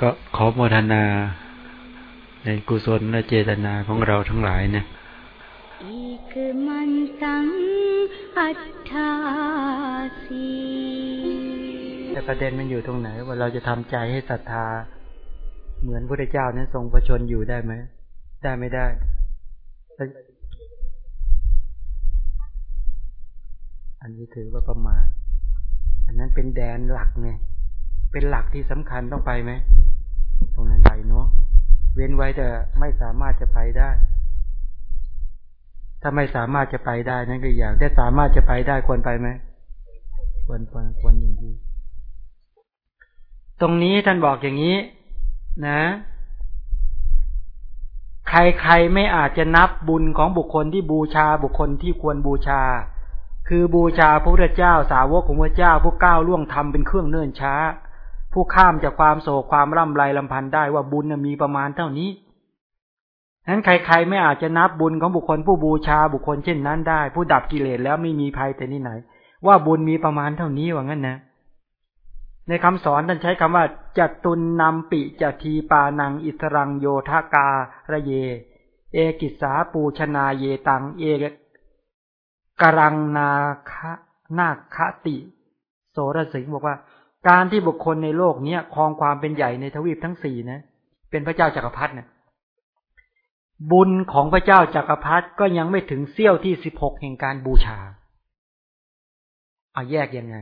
ก็ขอโมทนาในกุศลและเจตนาของเราทั้งหลายนะอีกมันตังอัตถาสีแต่ประเด็นมันอยู่ตรงไหน ว่าเราจะทำใจให้ศรัทธา เหมือนพระเจ้านั้นทรงประชนอยู่ได้ไหม ได้ไม่ได้ อันนี้ถือว่าประมาณ อันนั้นเป็นแดนหลักไงเป็นหลักที่สำคัญต้องไปไหม ตรงนั้นไปเนาะเว้นไว้แต่ไม่สามารถจะไปได้ ถ้าไม่สามารถจะไปได้นั่นก็อย่างแต่สามารถจะไปได้ควรไปไหมควรควรควรอย่างที่ตรงนี้ท่านบอกอย่างนี้ นะ ใครๆไม่อาจจะนับบุญของบุคคลที่บูชาบุคคลที่ควรบูชา คือบูชาพระพุทธเจ้าสาวกของพระเจ้าผู้ก้าวล่วงทำเป็นเครื่องเนิ่นช้า ผู้ข้ามจากความโศกความร่ำไรลำพันธ์ได้ว่าบุญมีประมาณเท่านี้นั้นใครๆไม่อาจจะนับบุญของบุคคลผู้บูชาบุคคลเช่นนั้นได้ ผู้ดับกิเลสแล้วไม่มีภัยแต่นี่ไหน ว่าบุญมีประมาณเท่านี้ว่างั้นนะ ในคำสอนท่านใช้คำว่าจัตุนนำปิจทีปานัง อิสรังโยทาการะเย เอกิสาปูชนาเยตัง เอกกรังนาคะนาคติ โสรสิงบอกว่า การที่บุคคลในโลกเนี้ยครองความเป็นใหญ่ในทวีปทั้งสี่นะ เป็นพระเจ้าจักรพรรดิเนี่ยบุญของพระเจ้าจักรพรรดิก็ยังไม่ถึงเสี้ยวที่สิบหกแห่งการบูชาเอาแยกยังไง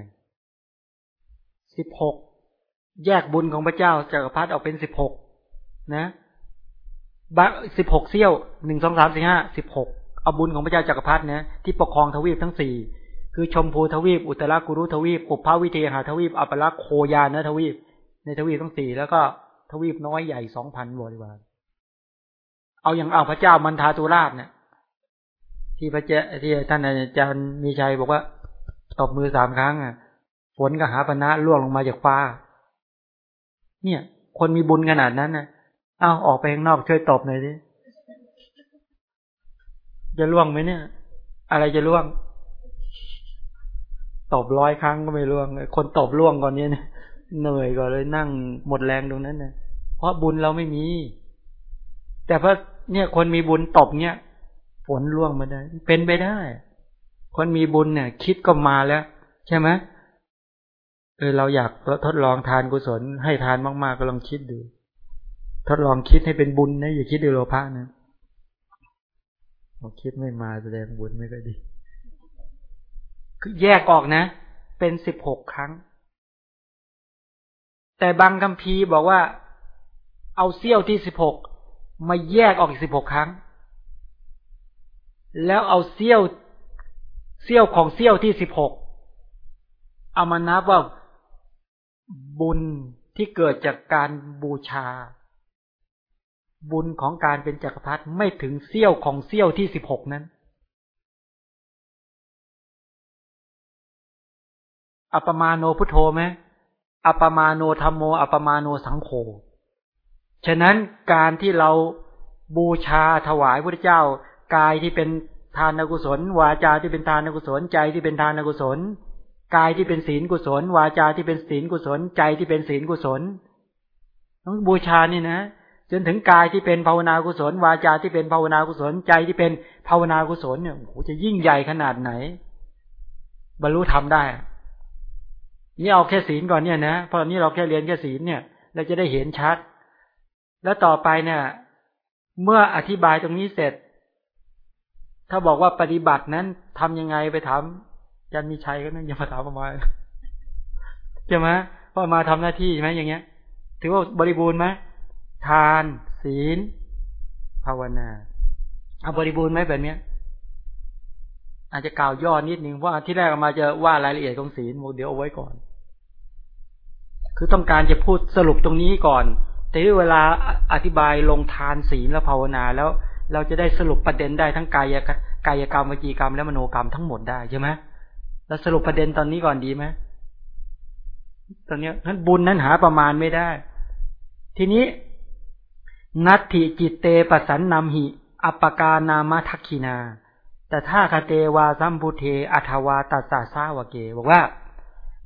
สิบหกแยกบุญของพระเจ้าจักรพรรดิออกเป็นสิบหกนะบักสิบหกเสี้ยวหนึ่งสองสามสี่ห้าสิบหกเอาบุญของพระเจ้าจักรพรรดินะที่ปกครองทวีปทั้งสี่ คือชมพูทวีป อุตรากุรุทวีปอุปาวิเทหาทวีป อัปลักโคยานะทวีป ในทวีปทั้งสี่แล้วก็ทวีปน้อยใหญ่สองพันบริวาร เอาอย่างเอาพระเจ้ามันทาตุราชเนี่ยที่พระเจ้าที่ท่านอาจารย์มีชัยบอกว่าตบมือสามครั้งอะฝนก็หาปณะล่วงลงมาจากฟ้า เนี่ย คนมีบุญขนาดนั้นนะเอาออกไปข้างนอกช่วยตบหน่อยดิจะล่วงไหมเนี่ย อะไรจะล่วง ตบร้อยครั้งก็ไม่ล่วงคนตบล่วงก่อนเนี้ยเหนื่อยก่อนเลยนั่งหมดแรงตรงนั้นนะเพราะบุญเราไม่มี แต่เพราะเนี่ย คนมีบุญตบเนี่ยฝนล่วงมาได้ เป็นไปได้ คนมีบุญเนี่ย คิดก็มาแล้ว ใช่ไหมเออเราอยากทดลองทานกุศล ให้ทานมากๆก็ลองคิดดู ทดลองคิดให้เป็นบุญนะอย่าคิดดูโลภะนะเราคิดไม่มาแสดงบุญไม่ก็ดี คือแยกออกนะ เป็นสิบหกครั้ง แต่บางคำพีบอกว่า เอาเซี่ยวที่สิบหกมาแยกออกอีกสิบหกครั้ง แล้วเอาเซี่ยวเซี่ยวของเซี่ยวที่สิบหกเอามานับว่าบุญที่เกิดจากการบูชา บุญของการเป็นจักรพรรดิไม่ถึงเสี้ยวของเสี้ยวที่สิบหกนั้น อัปมาโนพุทโธไหมอัปมาโนธรรมโม อัปมาโนสังโฆฉะนั้นการที่เราบูชาถวายพระเจ้ากายที่เป็นทานกุศล วาจาที่เป็นทานกุศลใจที่เป็นทานกุศล กายที่เป็นศีลกุศล วาจาที่เป็นศีลกุศล ใจที่เป็นศีลกุศลต้องบูชานี่นะจนถึงกายที่เป็นภาวนากุศล วาจาที่เป็นภาวนากุศลใจที่เป็นภาวนากุศลเนี่ยโอ้จะยิ่งใหญ่ขนาดไหน บรรลุธรรมได้ นี่เอาแค่ศีลก่อนเนี่ยนะเพราะนี้เราแค่เรียนแค่ศีลเนี่ยเราจะได้เห็นชัด แล้วต่อไปเนี่ย เมื่ออธิบายตรงนี้เสร็จ ถ้าบอกว่าปฏิบัตินั้นทำยังไงไปถามยันมีชัยก็นั่นอย่ามาถามประมาณใช่ไหมว่ามาทำหน้าที่ใช่ไหมอย่างเงี้ย ถือว่าบริบูรณ์ไหมทาน ศีล ภาวนาเอาบริบูรณ์ไหมแบบเนี้ยอาจจะกล่าวย่อนิดนึงว่าที่แรกมาจะว่ารายละเอียดของศีลเดี๋ยวเอาไว้ก่อน คือต้องการจะพูดสรุปตรงนี้ก่อน แต่เวลาอธิบายลงทานศีลและภาวนาแล้ว เราจะได้สรุปประเด็นได้ทั้งกายกายกรรมวิจีกรรมและมโนกรรมทั้งหมดได้ใช่ไหมแล้วสรุปประเด็นตอนนี้ก่อนดีไหมตอนนี้นั้นบุญนั้นหาประมาณไม่ได้ ทีนี้ นัตถิจิตเตปสันนำหิอัปกานามทักขีนา แต่ถ้าคาเตวาสัมพุเทอัทวาตัสสาสาวเก บอกว่า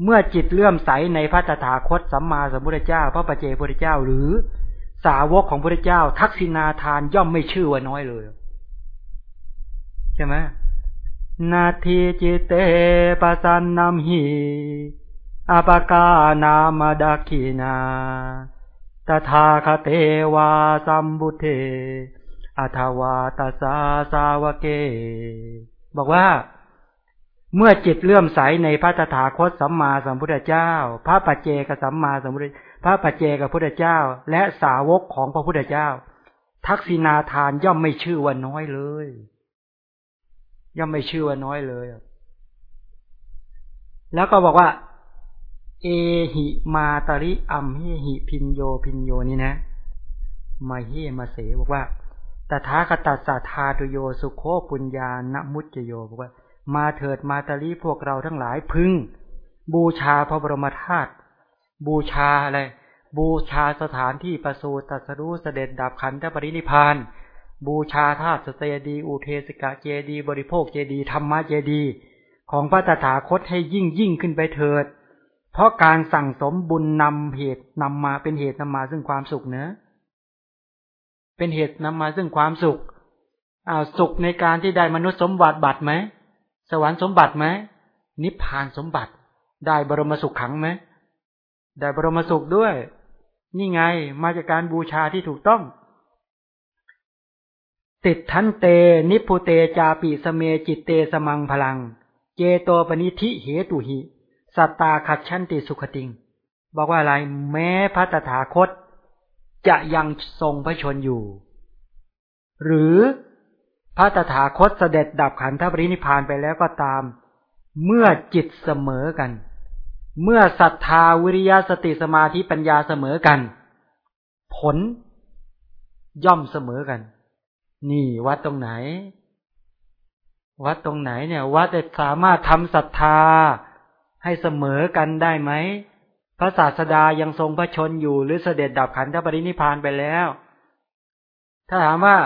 เมื่อจิตเลื่อมใสในพระตถาคตสัมมาสัมพุทธเจ้า พระปเจพุทธเจ้า หรือสาวกของพระเจ้า ทักษินาทานย่อมไม่ชื่อว่าน้อยเลยใช่ไหมนาทีจิตเตปสันนำหิอปกานามดาคีนาตถาคเตวาสัมบุเทอัทวาตสาสาวเก บอกว่า เมื่อจิตเลื่อมใสในพระตถาคตสัมมาสัมพุทธเจ้า พระปัจเจกสัมมาสัมพุทธพระปัจเจกพุทธเจ้า และสาวกของพระพุทธเจ้า ทักษินาทานย่อมไม่ชื่อว่าน้อยเลย ย่อมไม่ชื่อว่าน้อยเลย แล้วก็บอกว่า เอหิมาตริอัมเฮหิพินโยพินโยนี่นะมาเฮมาเสบอกว่าตถาคตสสะทาตุโยสุโคปุญญานมุจโยบอกว่า มาเถิดมาตาริพวกเราทั้งหลายพึง บูชาพระบรมธาตุบูชาอะไรบูชาสถานที่ประสูติตรัสรู้เสด็จดับขันธปรินิพาน บูชาธาตุสเตดี อุเทสกะเจดี บริโภคเจดีธรรมะเจดี ของพระตถาคตให้ยิ่งยิ่งขึ้นไปเถิด เพราะการสั่งสมบุญนำเหตุนำมาเป็นเหตุนำมาซึ่งความสุขเนะเป็นเหตุนำมาซึ่งความสุขอ้าวสุขในการที่ได้มนุษย์สมบัติบัตรไหม สวรรค์สมบัติไหมนิพพานสมบัติ ได้ปรมังสุขังไหมได้บรมสุขด้วย นี่ไงมาจากการบูชาที่ถูกต้อง ติฏฐันเต นิพพุเตจาปิสเมจิตเตสมังผลัง เจโตปณิธิเหตุหิ สัตตาคัจฉันติสุคติง บอกว่าอะไรแม้พระตถาคต จะยังทรงพระชนอยู่ หรือ พระตถาคตเสด็จดับขันธปรินิพานไปแล้วก็ตาม เมื่อจิตเสมอกัน เมื่อศรัทธาวิริยะสติสมาธิปัญญาเสมอกัน ผลย่อมเสมอกัน นี่วัดตรงไหน วัดตรงไหนเนี่ย วัดจะสามารถทำศรัทธาให้เสมอกันได้ไหมพระศาสดายังทรงพระชนอยู่หรือเสด็จดับขันธปรินิพานไปแล้ว ถ้าถามว่า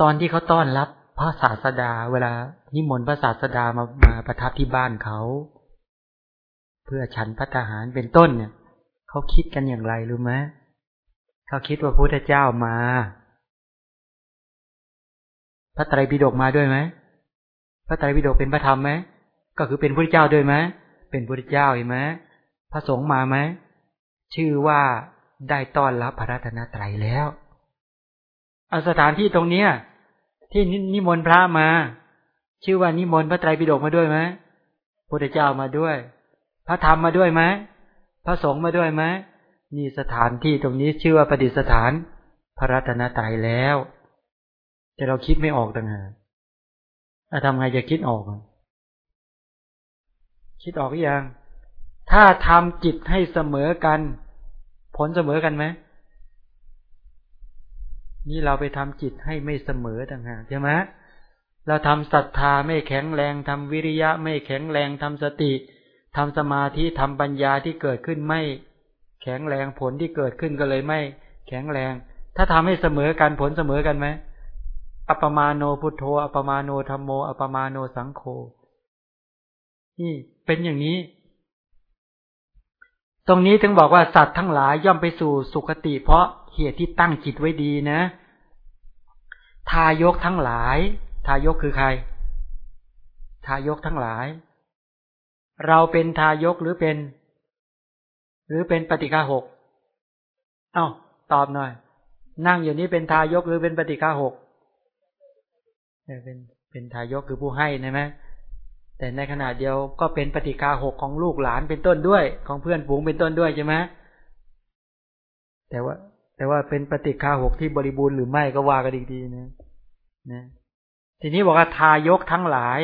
ตอนที่เขาต้อนรับพระศาสดา เวลานิมนต์พระศาสดามามาประทับที่บ้านเขา เพื่อฉันพัฒหารเป็นต้นเนี่ยเขาคิดกันอย่างไรรู้ไหมเขาคิดว่าพระพุทธเจ้ามา พระไตรปิฎกมาด้วยไหมพระไตรปิฎกเป็นพระธรรมไหมก็คือเป็นพระเจ้าด้วยไหมเป็นพระเจ้าเห็นไหมพระสงฆ์มาไหมชื่อว่าได้ต้อนรับพระรัตนตรัยแล้วเอาสถานที่ตรงเนี้ย ที่นิมนต์พระมา ชื่อว่านิมนต์พระไตรปิฎกมาด้วยไหมพระเจ้ามาด้วย พระธรรมมาด้วยไหมพระสงฆ์มาด้วยไหมนี่สถานที่ตรงนี้ชื่อว่าประดิษฐาน พระรัตนตรัยแล้ว แต่เราคิดไม่ออกต่างหากจะทำไงจะคิดออกคิดออกหรือยัง ถ้าทำจิตให้เสมอกัน ผลเสมอกันไหม นี่เราไปทำจิตให้ไม่เสมอต่างหากใช่ไหมเราทำศรัทธาไม่แข็งแรงทำวิริยะไม่แข็งแรงทำสติทำสมาธิทำปัญญาที่เกิดขึ้นไม่ แข็งแรงผลที่เกิดขึ้นก็เลยไม่ แข็งแรง ถ้าทำให้เสมอกันผลเสมอกันไหมอัปมาโนพุทโธอัปมาโนธรรมโมอัปมาโนสังโฆนี่เป็นอย่างนี้ ตรงนี้ถึงบอกว่าสัตว์ทั้งหลายย่อมไปสู่สุคติเพราะ เหตุที่ตั้งจิตไว้ดีนะ ทายกทั้งหลาย ทายกคือใคร ทายกทั้งหลาย เราเป็นทายกหรือเป็น หรือเป็นปฏิฆาหกเอา้าตอบหน่อย นั่งอยู่นี้เป็นทายกหรือเป็นปฏิฆาหกเป็นเป็นทายกคือผู้ให้นะไหมแต่ในขณะเดียวก็เป็นปฏิกาหกของลูกหลานเป็นต้นด้วย ของเพื่อนฝูงเป็นต้นด้วยใช่ไหมแต่ว่า แต่ว่าเป็นปฏิกาหกที่บริบูรณ์หรือไม่ก็ว่ากันดีๆนะนะทีนี้บอกว่าทายกทั้งหลาย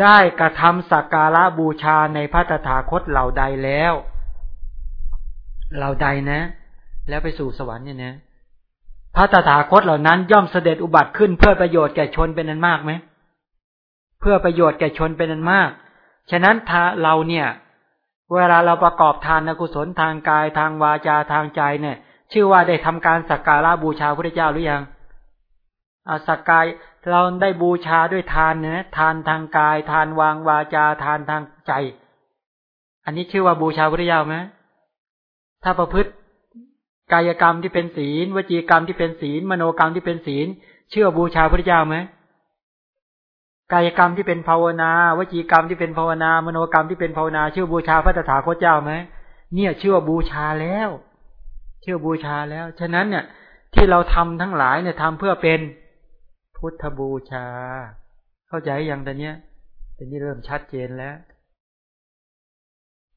ได้กระทำสักการะบูชาในพระตถาคตเหล่าใดแล้วเหล่าใดนะ แล้วไปสู่สวรรค์เนี่ยนะพระตถาคตเหล่านั้นย่อมเสด็จอุบัติขึ้นเพื่อประโยชน์แก่ชนเป็นนันมากไหมเพื่อประโยชน์แก่ชนเป็นนันมาก ฉะนั้นถ้าเราเนี่ย เวลาเราประกอบทานกุศลทางกายทางวาจาทางใจเนี่ย ชื่อว่าได้ทำการสักการะบูชาพระเจ้าหรือยังอาสักการเราได้บูชาด้วยทานเนี่ยทานทางกาย ทานวางวาจาทานทางใจ อันนี้ชื่อว่าบูชาพระเจ้าไหมถ้าประพฤติกายกรรมที่เป็นศีล วจีกรรมที่เป็นศีล มโนกรรมที่เป็นศีล เชื่อบูชาพระเจ้าไหม กายกรรมที่เป็นภาวนาวจีกรรมที่เป็นภาวนามโนกรรมที่เป็นภาวนาเชื่อบูชาพระตถาคตเจ้าไหมเนี่ยเชื่อบูชาแล้วเชื่อบูชาแล้ว ฉะนั้นเนี่ย ที่เราทำทั้งหลายเนี่ยทำเพื่อเป็นพุทธบูชา เข้าใจอยังแต่เนี้ยแต่นี้เริ่มชัดเจนแล้ว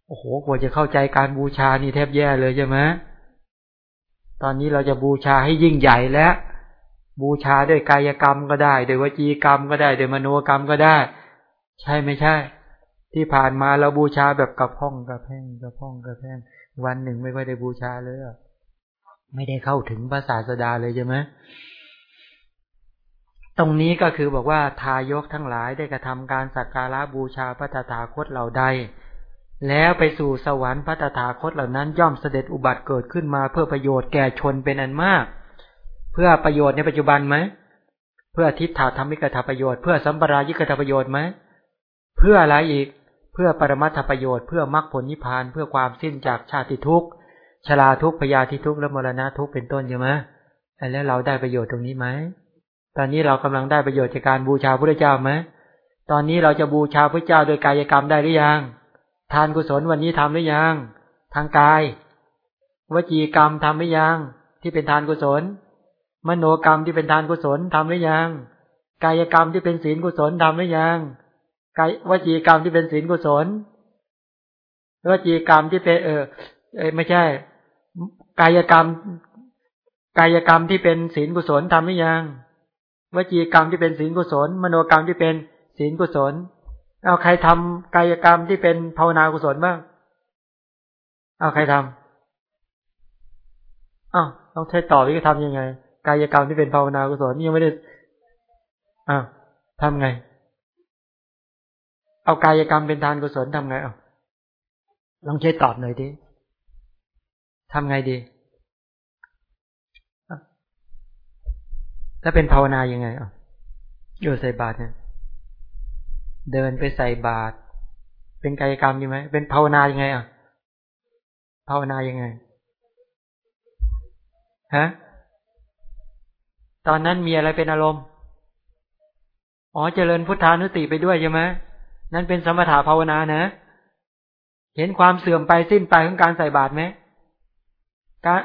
โอ้โหกว่าจะเข้าใจการบูชานี่แทบแย่เลยใช่ไหมตอนนี้เราจะบูชาให้ยิ่งใหญ่แล้ว บูชาด้วยกายกรรมก็ได้ด้วยวจีกรรมก็ได้ด้วยมโนกรรมก็ได้ ใช่ไม่ใช่ ที่ผ่านมาเราบูชาแบบกระพ้องกระแพงกระพ้องกระแพงวันหนึ่งไม่ค่อยได้บูชาเลยไม่ได้เข้าถึงพระศาสดาเลยใช่ไหมตรงนี้ก็คือบอกว่าทายกทั้งหลายได้กระทำการสักการะบูชาพระตถาคตเหล่าใด แล้วไปสู่สวรรค์พระตถาคตเหล่านั้นย่อมเสด็จอุบัติเกิดขึ้นมาเพื่อประโยชน์แก่ชนเป็นอันมาก เพื่อประโยชน์ในปัจจุบันไหมเพื่อทิฏฐาธรรมิกถาประโยชน์เพื่อสัมปรายิกถาประโยชน์ไหมเพื่ออะไรอีก เพื่อปรมัตถประโยชน์เพื่อมรรคผลนิพพานเพื่อความสิ้นจากชาติทุกข์ชราทุกข์พยาธิทุกข์และมรณะทุกข์เป็นต้นใช่ไหมแล้วเราได้ประโยชน์ตรงนี้ไหมตอนนี้เรากำลังได้ประโยชน์จากการบูชาพระเจ้าไหมตอนนี้เราจะบูชาพระเจ้าโดยกายกรรมได้หรือยัง ทานกุศลวันนี้ทำหรือยัง ทางกาย วจีกรรมทำหรือยัง ที่เป็นทานกุศล มโนกรรมที่เป็นทานกุศลทำหรือยัง กายกรรมที่เป็นศีลกุศลทำหรือยังกายวจีกรรมที่เป็นศีลกุศลวจีกรรมที่เป็นเออไม่ใช่ กายกรรม กายกรรมที่เป็นศีลกุศลทำหรือยังวจีกรรมที่เป็นศีลกุศล มโนกรรมที่เป็นศีลกุศลเอาใครทำกายกรรมที่เป็นภาวนากุศลบ้างเอาใครทำอ้าวต้องใช้ต่อวิธีทำยังไง กายกรรมที่เป็นภาวนากุศลนี่ยังไม่ได้อ้าวทำไง เอากายกรรมเป็นทานกุศลทำไงเอาลองใช้ตอบหน่อยดิทำไงดีแล้วเป็นภาวนายังไงอะอยู่ใส่บาตรเนี่ย เดินไปใส่บาตรเป็นกายกรรมยังไงเป็นภาวนายังไงอะ ภาวนายังไง ฮะ ตอนนั้นมีอะไรเป็นอารมณ์ อ๋อเจริญพุทธานุติไปด้วยใช่ไหมนั่นเป็นสมถะภาวนานะ เห็นความเสื่อมไปสิ้นไปของการใส่บาตรไหมการ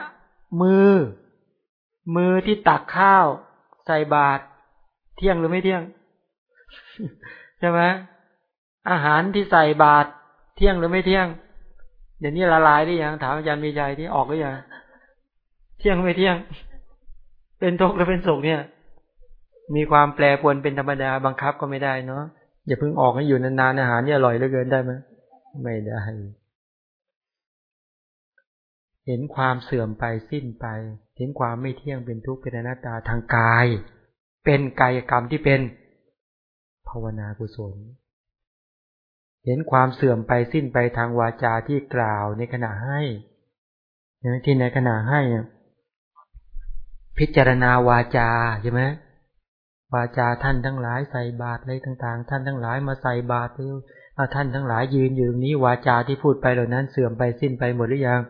มือ มือที่ตักข้าวใส่บาตรเที่ยงหรือไม่เที่ยง ใช่ไหมอาหารที่ใส่บาตรเที่ยงหรือไม่เที่ยง เดี๋ยวนี้ละลายได้ยังถามอาจารย์มีใจที่ออกหรือยังเที่ยงไม่เที่ยง เป็นทุกข์หรือเป็นสุขเนี่ย มีความแปรปรวนเป็นธรรมดาบังคับก็ไม่ได้เนาะอย่าเพิ่งออกให้อยู่นานๆอาหารเนี่ยอร่อยเหลือเกินได้ไหมไม่ได้ เห็นความเสื่อมไปสิ้นไป เห็นความไม่เที่ยงเป็นทุกข์เป็นอนัตตาทางกาย เป็นกายกรรมที่เป็นภาวนากุศล เห็นความเสื่อมไปสิ้นไปทางวาจาที่กล่าวในขณะให้ที่ในขณะให้ พิจารณาวาจาใช่ไหมวาจาท่านทั้งหลายใส่บาตรอะไรต่างๆ ท่านทั้งหลายมาใส่บาตรเร็วท่านทั้งหลายยืนอยู่ตรงนี้วาจาที่พูดไปเหล่านั้นเสื่อมไปสิ้นไปหมดหรือยัง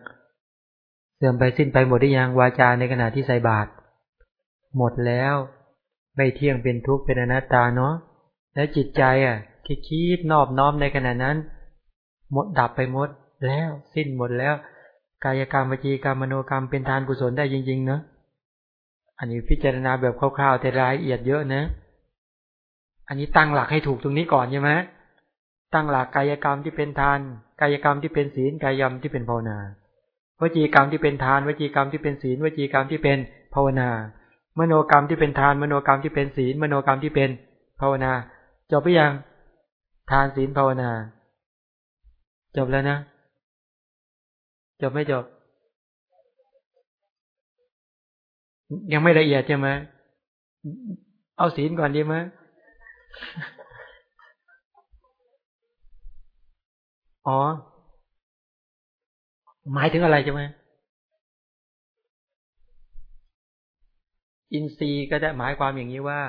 เสื่อมไปสิ้นไปหมดได้ยังวาจาในขณะที่ใส่บาตรหมดแล้ว ไม่เที่ยงเป็นทุกข์เป็นอนัตตาเนาะแล้วจิตใจอะ ที่คิดนอบน้อมในขณะนั้น หมดดับไปหมดแล้วสิ้นหมดแล้ว กายกรรมวิจีกรรมมโนกรรมเป็นทานกุศลได้จริงๆเนาะ อันนี้พิจารณาแบบคร่าวๆแต่รายละเอียดเยอะนะ อันนี้ตั้งหลักให้ถูกตรงนี้ก่อนใช่ไหมตั้งหลักกายกรรมที่เป็นทาน กายกรรมที่เป็นศีลกายกรรมที่เป็นภาวนาวจีกรรมที่เป็นทานวจีกรรมที่เป็นศีลวจีกรรมที่เป็นภาวนา มโนกรรมที่เป็นทาน มโนกรรมที่เป็นศีล มโนกรรมที่เป็นภาวนาจบไปยังทานศีลภาวนา จบแล้วนะ จบไม่จบ ยังไม่ละเอียดใช่ไหมเอาศีลก่อนดีไหมอ๋อ หมายถึงอะไรใช่ไหมอินทรีย์ก็จะหมายความอย่างนี้ว่า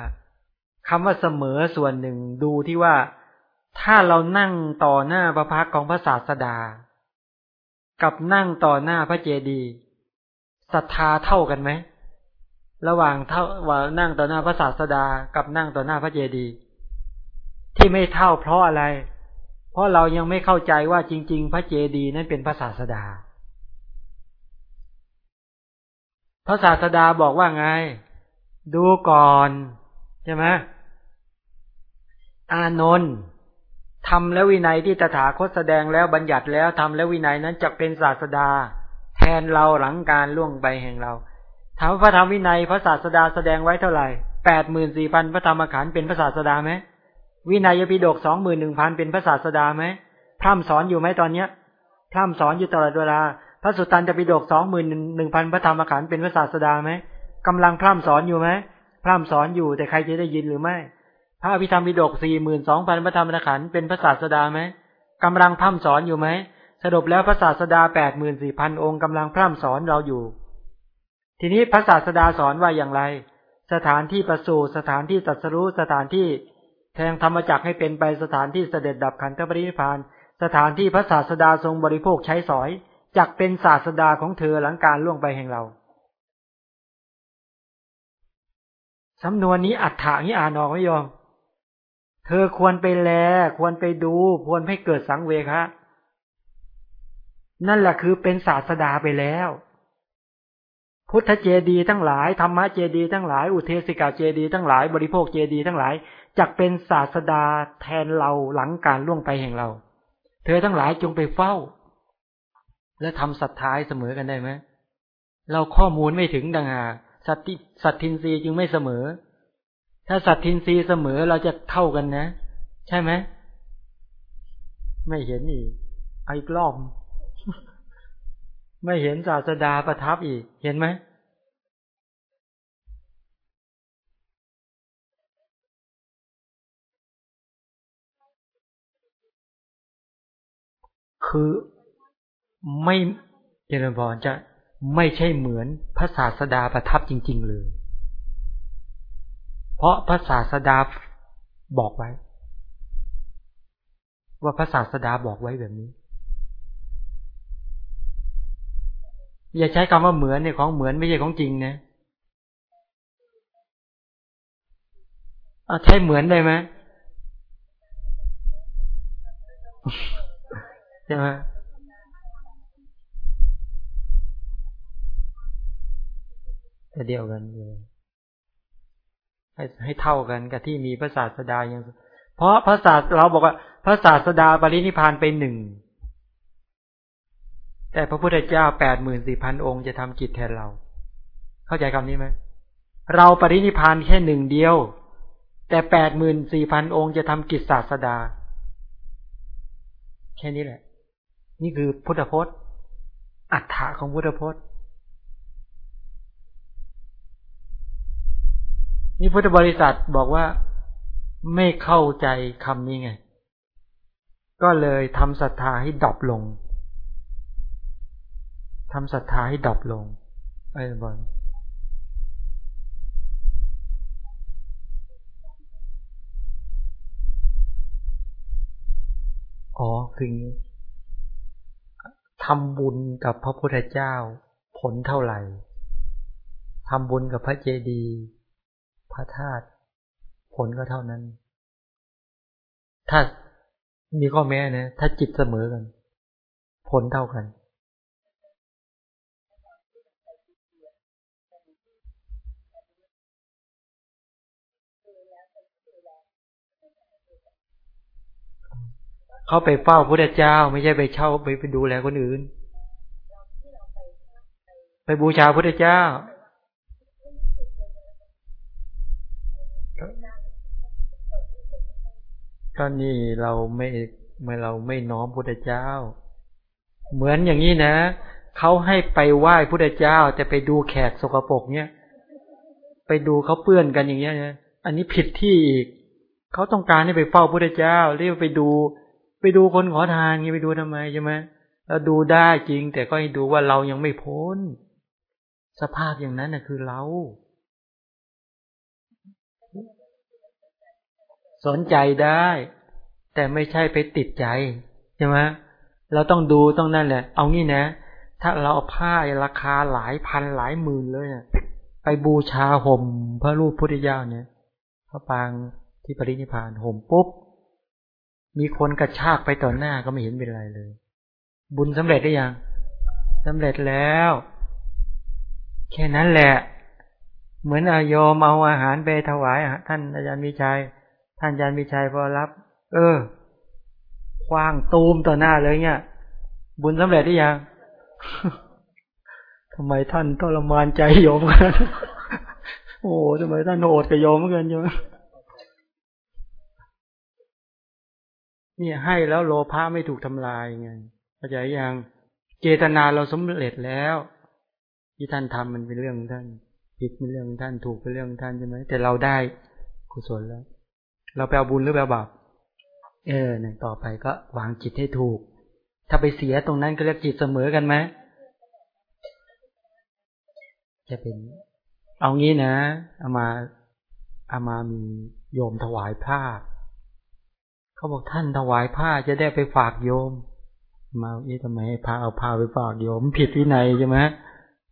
คำว่าเสมอส่วนหนึ่งดูที่ว่าถ้าเรานั่งต่อหน้าพระพักของพระศาสดา กับนั่งต่อหน้าพระเจดีย์ศรัทธาเท่ากันไหม ระหว่างเท่าว่านั่งต่อหน้าพระศาสดากับนั่งต่อหน้าพระเจดีย์ที่ไม่เท่าเพราะอะไร เพราะเรายังไม่เข้าใจว่าจริง ๆ พระเจดีย์นั้นเป็นพระศาสดา พระศาสดาบอกว่าไง ดูก่อน ใช่ไหมอานนท์ทำและวินัยที่ตถาคตแสดงแล้วบัญญัติแล้วทำและวินัยนั้นจะเป็นศาสดา แทนเราหลังการล่วงไปแห่งเรา ถามพระธรรมวินัยพระศาสดาแสดงไว้เท่าไหร่แปดหมื่นสี่พันพระธรรมขันธ์เป็นพระศาสดาไหมวินัยปิฎกสองหมื่นหนึ่งพันเป็นพระศาสดาไหมพร่ำสอนอยู่ไหมตอนเนี้ยพร่ำสอนอยู่ตลอดเวลา พระสุตตันจะปิฎกสองหมื่นหนึ่งพันพระธรรมขันธ์เป็นพระศาสดาไหมกำลังพร่ำสอนอยู่ไหมพร่ำสอนอยู่แต่ใครจะได้ยินหรือไม่ พระอภิธรรมปิฎกสี่หมื่นสองพันพระธรรมขันธ์เป็นพระศาสดาไหมกำลังพร่ำสอนอยู่ไหมสรุปแล้วพระศาสดาแปดหมื่นสี่พันองค์กำลังพร่ำสอนเราอยู่ ทีนี้พระศาสดาสอนว่าอย่างไร สถานที่ประสูติสถานที่ตัดสรู้สถานที่แทงธรรมจักให้เป็นไปสถานที่เสด็จดับขันธปรินิพาน สถานที่พระศาสดาทรงบริโภคใช้สอยจักเป็นศาสดาของเธอหลังการล่วงไปแห่งเราสำนวนนี้อัดถานี้อ่านออกไม่ยอม เธอควรไปแล ควรไปดู ควรให้เกิดสังเวคะ นั่นแหละคือเป็นศาสดาไปแล้ว พุทธเจดีทั้งหลายธรรมะเจดีทั้งหลาย อุเทสิกาเจดีทั้งหลาย บริโภคเจดีทั้งหลายจักเป็นศาสดาแทนเราหลังการล่วงไปแห่งเรา เธอทั้งหลายจงไปเฝ้า และทำศรัทธาเสมอกันได้ไหมเราข้อมูลไม่ถึงดังหาสัตติสัตทินรีจึงไม่เสมอ ถ้าสัตทินรีเสมอเราจะเท่ากันนะ ใช่ไหมไม่เห็นอีกไอ้กล้อม ไม่เห็นศาสดาประทับอีก เห็นไหมคือไม่เจริญพรจะไม่ใช่เหมือนพระศาสดาประทับจริง ๆ เลย เพราะพระศาสดาบอกไว้ ว่าพระศาสดาบอกไว้แบบนี้ อย่าใช้คำว่าเหมือนเนี่ยของเหมือนไม่ใช่ของจริงนะใช้เหมือนได้ไหมใช่ไหมแต่เดียวกันเลยให้ให้เท่ากันกับที่มีพระศาสดาอย่างเพราะพระศาสเราบอกว่าพระศาสดาปรินิพานไปหนึ่ง แต่พระพุทธเจ้าแปดหมื่นสี่พันองค์จะทำกิจแทนเรา เข้าใจคำนี้ไหมเราปรินิพานแค่หนึ่งเดียว แต่แปดหมื่นสี่พันองค์จะทำกิจศาสดา แค่นี้แหละ นี่คือพุทธพจน์ อัฏฐะของพุทธพจน์นี่พุทธบริษัทบอกว่าไม่เข้าใจคำนี้ไง ก็เลยทำศรัทธาให้ดรอปลง ทำศรัทธาให้ดับลงไอ้บอลอ๋อคืองี้ทำบุญกับพระพุทธเจ้าผลเท่าไหร่ทำบุญกับพระเจดีย์พระธาตุผลก็เท่านั้น ถ้ามีข้อแม้นะ ถ้าจิตเสมอกัน ผลเท่ากัน เขาไปเฝ้าพระเจ้า ไม่ใช่ไปเช่าไปไปดูแลคนอื่น ไปบูชาพระเจ้า ก็นี่เราไม่ไม่เราไม่น้อมพุทธเจ้า เหมือนอย่างนี้นะเขาให้ไปไหว้พุทธเจ้า แต่ไปดูแขกสกปรกเนี่ย ไปดูเขาเปื้อนกันอย่างเงี้ยนะอันนี้ผิดที่อีกเขาต้องการให้ไปเฝ้าพุทธเจ้าเรียกไปดู ไปดูคนขอทานไงไปดูทำไมใช่ไหมเราดูได้จริง แต่ก็ให้ดูว่าเรายังไม่พ้น สภาพอย่างนั้นน่ะคือเรา สนใจได้ แต่ไม่ใช่ไปติดใจใช่ไหมเราต้องดูต้องนั่นแหละ เอางี้นะ ถ้าเราเอาผ้าราคาหลายพันหลายหมื่นเลยเนี่ยไปบูชาห่มพระรูปพุทธเจ้าเนี่ยพระปางที่ปรินิพานห่มปุ๊บ มีคนกระชากไปต่อหน้าก็ไม่เห็นเป็นไรเลย บุญสำเร็จได้ยังสำเร็จแล้ว แค่นั้นแหละ เหมือนอายอมเอาอาหารไปถวายท่านอาจารย์มีชัย ท่านอาจารย์มีชัยพอรับ เออคว้างตูมต่อหน้าเลยเนี่ย บุญสำเร็จได้ยังทำไมท่านทรมานใจโยมกันโอ้ทำไมท่านโอดกับโยมกันโยม นี่ให้แล้วโลภะไม่ถูกทำลายไงเข้าใจยังเจตนาเราสำเร็จแล้ว ที่ท่านทำมันเป็นเรื่องท่านผิดเป็นเรื่องท่านถูกเป็นเรื่องท่านใช่ไหมแต่เราได้กุศลแล้ว เราไปเอาบุญหรือไปเอาบาปเออเนี่ยต่อไปก็วางจิตให้ถูก ถ้าไปเสียตรงนั้นก็เรียกจิตเสมอกันไหมจะเป็น เอางี้นะเอามาเอามามีโยมถวายผ้า เขาบอกท่านถวายผ้าจะได้ไปฝากโยม มาเอ๊ะทำไมให้พาเอาผ้าไปฝากโยม ผิดวินัยใช่ไหม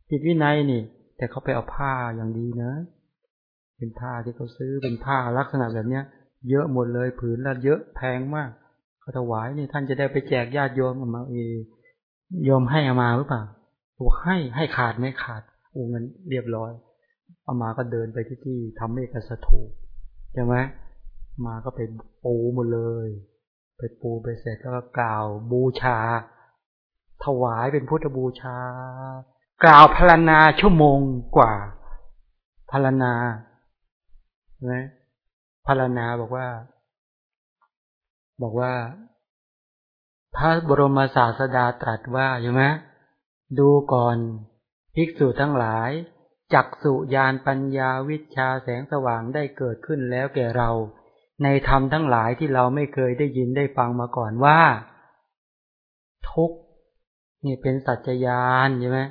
ผิดวินัยนี่ แต่เขาไปเอาผ้าอย่างดีนะ เป็นผ้าที่เขาซื้อเป็นผ้าลักษณะแบบเนี้ย เยอะหมดเลยผืนละเยอะแพงมากเขาถวายนี่ท่านจะได้ไปแจกญาติโยมมาเอโยมให้อามาหรือเปล่าบอกให้ให้ขาดไม่ขาดอ้เงินเรียบร้อยเอามาก็เดินไปที่ที่ทำเมกสถูใช่ไหม มาก็ไปปูหมดเลย ไปปูไปเสร็จแล้วก็กล่าวบูชา ถวายเป็นพุทธบูชา กล่าวพรณนาชั่วโมงกว่าพรณนานะพรณนาบอกว่า บอกว่า พระบรมศาสดาตรัสว่าใช่ไหมดูก่อนภิกษุทั้งหลายจักสุญานปัญญาวิชาแสงสว่างได้เกิดขึ้นแล้วแก่เรา ในธรรมทั้งหลายที่เราไม่เคยได้ยินได้ฟังมาก่อนว่า ทุกนี่เป็นสัจจยานใช่ไหม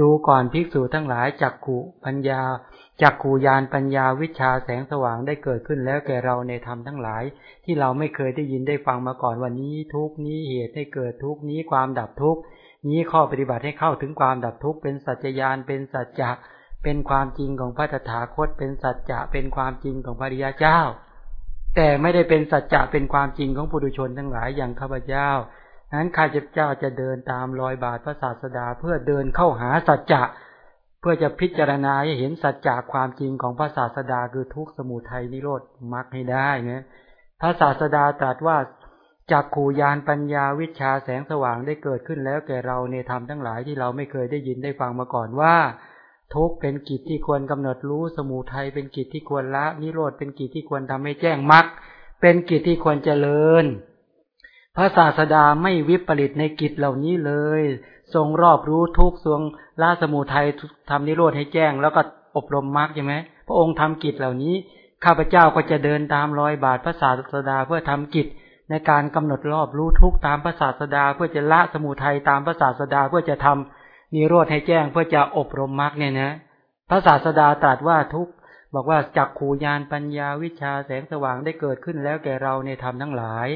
ดูก่อนภิกษุทั้งหลายจักขุปัญญาจักขูยานปัญญาวิชาแสงสว่างได้เกิดขึ้นแล้วแก่เราในธรรมทั้งหลาย ที่เราไม่เคยได้ยินได้ฟังมาก่อนวันนี้ ทุกนี้เหตุให้เกิดทุกนี้ความดับทุกนี้ข้อปฏิบัติให้เข้าถึงความดับทุกเป็นสัจจยานเป็นสัจจะ เป็นความจริงของพระตถาคต เป็นสัจจะเป็นความจริงของพระริยาเจ้า แต่ไม่ได้เป็นสัจจะเป็นความจริงของปุถุชนทั้งหลายอย่างข้าพเจ้านั้นข้าเจ้าจะเดินตามรอยบาทพระศาสดาเพื่อเดินเข้าหาสัจจะเพื่อจะพิจารณาให้เห็นสัจจะความจริงของพระศาสดาคือทุกสมุทัยนิโรธมรรคให้ได้นะพระศาสดาตรัสว่าจากขูยานปัญญาวิชาแสงสว่างได้เกิดขึ้นแล้วแก่เราในธรรมทั้งหลายที่เราไม่เคยได้ยินได้ฟังมาก่อนว่า ทุกเป็นกิจที่ควรกำหนดรู้สมุทัยเป็นกิจที่ควรละนิโรธเป็นกิจที่ควรทำให้แจ้งมรรคเป็นกิจที่ควรเจริญ พระศาสดาไม่วิปริตในกิจเหล่านี้เลย ทรงรอบรู้ทุกทรงละสมุทัยทำนิโรธให้แจ้ง แล้วก็อบรมมรรคใช่ไหมพระองค์ทำกิจเหล่านี้ข้าพเจ้าก็จะเดินตามรอยบาทพระศาสดาเพื่อทำกิจในการกำหนดรอบรู้ทุกตามพระศาสดาเพื่อจะละสมุทัยตามพระศาสดาเพื่อจะทำ นิโรธให้แจ้งเพื่อจะอบรมมรรคเนี่ยนะพระศาสดาตรัสว่าทุกบอกว่าจักขูญาณปัญญาวิชาแสงสว่างได้เกิดขึ้นแล้วแก่เราในธรรมทั้งหลาย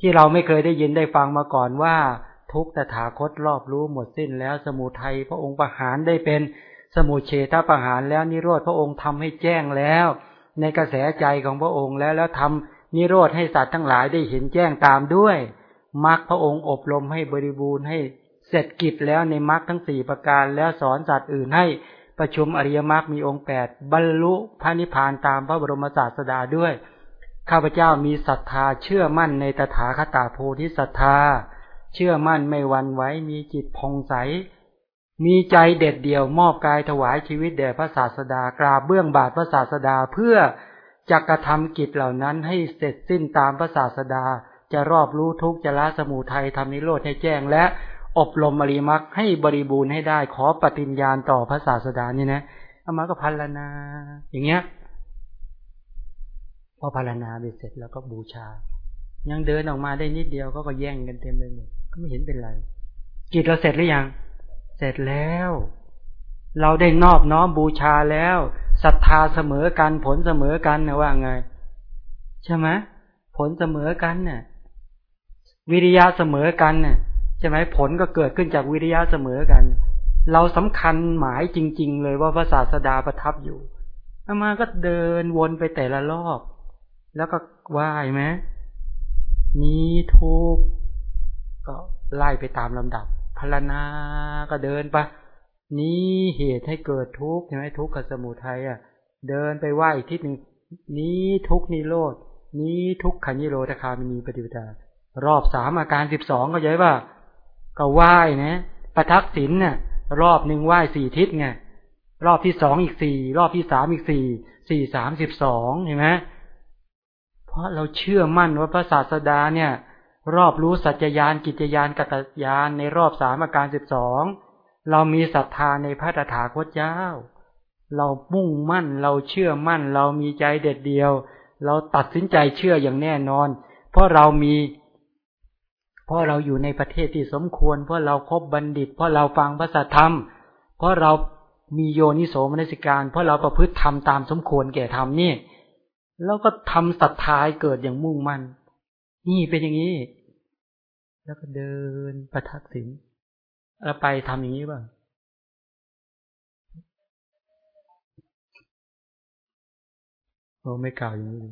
ที่เราไม่เคยได้ยินได้ฟังมาก่อนว่า ทุกตถาคตรอบรู้หมดสิ้นแล้วสมุทัยพระองค์ประหารได้เป็นสมุเฉทประหารแล้วนิโรธพระองค์ทำให้แจ้งแล้ว ในกระแสใจของพระองค์แล้วแล้วทำนิโรธให้สัตว์ทั้งหลายได้เห็นแจ้งตามด้วยมรรคพระองค์อบรมให้บริบูรณ์ให้ เสร็จกิจแล้วในมรรคทั้งสี่ประการแล้วสอนสัตว์อื่นให้ประชุมอริยมรรคมีองค์แปดบรรลุพระนิพพานตามพระบรมศาสดาด้วย ข้าพเจ้ามีศรัทธาเชื่อมั่นในตถาคตาโพธิศรัทธา เชื่อมั่นไม่วันไหวมีจิตพองใส มีใจเด็ดเดี่ยวมอบกายถวายชีวิตแด่พระศาสดากราบเบื้องบาทพระศาสดาเพื่อจะกระทำกิจเหล่านั้นให้เสร็จสิ้นตามพระศาสดา จะรอบรู้ทุกจะละสมุทัยทำนิโรธให้แจ้งและ อบรมอริมักให้บริบูรณ์ให้ได้ ขอปฏิญญาณต่อพระศาสดาเนี่ยนะอามาก็พันลนา อย่างเงี้ยพอพารณาเสร็จแล้วก็บูชา ยังเดินออกมาได้นิดเดียวก็ก็แย่งกันเต็มไปหมดก็ไม่เห็นเป็นไรกิจเราเสร็จหรือยัง เสร็จแล้ว เราได้นอบน้อมบูชาแล้วศรัทธาเสมอกันผลเสมอกันนะว่าไง ใช่ไหมผลเสมอกันเนะ่ยวิริยะเสมอกันเนะ่ย ใช่ไหมผลก็เกิดขึ้นจากวิริยะเสมอกัน เราสำคัญหมายจริง ๆ เลยว่าพระศาสดาประทับอยู่อามาก็เดินวนไปแต่ละรอบ แล้วก็ไหว้ไหมนี้ทุกก็ไล่ไปตามลำดับพารณาก็เดินไปนี้เหตุให้เกิดทุกข์ใช่ไหมทุกข์กับสมุทัยอะ เดินไปไหว้อีกทิศหนึ่งนี้ทุกนิโรดนี้ทุกขันิโรธคามินีปฏิปทารอบสามอาการสิบสองก็ย้ายว่า ก็ไหว้นะประทักษิณเนี่ยรอบหนึ่งไหว้สี่ทิศไงรอบที่สองอีกสี่รอบที่สามอีกสี่สี่สามสิบสองเห็นไหมเพราะเราเชื่อมั่นว่าพระศาสดาเนี่ย รอบรู้สัจจยานกิจยานกัตยานในรอบสามอาการสิบสองเรามีศรัทธาในพระตถาคตเจ้า เรามุ่งมั่นเราเชื่อมั่น เรามีใจเด็ดเดียว เราตัดสินใจเชื่ออย่างแน่นอน เพราะเรามี เพราะเราอยู่ในประเทศที่สมควร เพราะเราครบบัณฑิต เพราะเราฟังพระสัทธรรม เพราะเรามีโยนิโสมนสิการ เพราะเราประพฤติธรรมตามสมควรแก่ธรรมนี่ แล้วก็ทำศรัทธาเกิดอย่างมุ่งมั่น นี่เป็นอย่างนี้ แล้วก็เดินประทักษิณแล้วไปทำอย่างนี้บ้างโอ้ไม่กล่าวอย่างนี้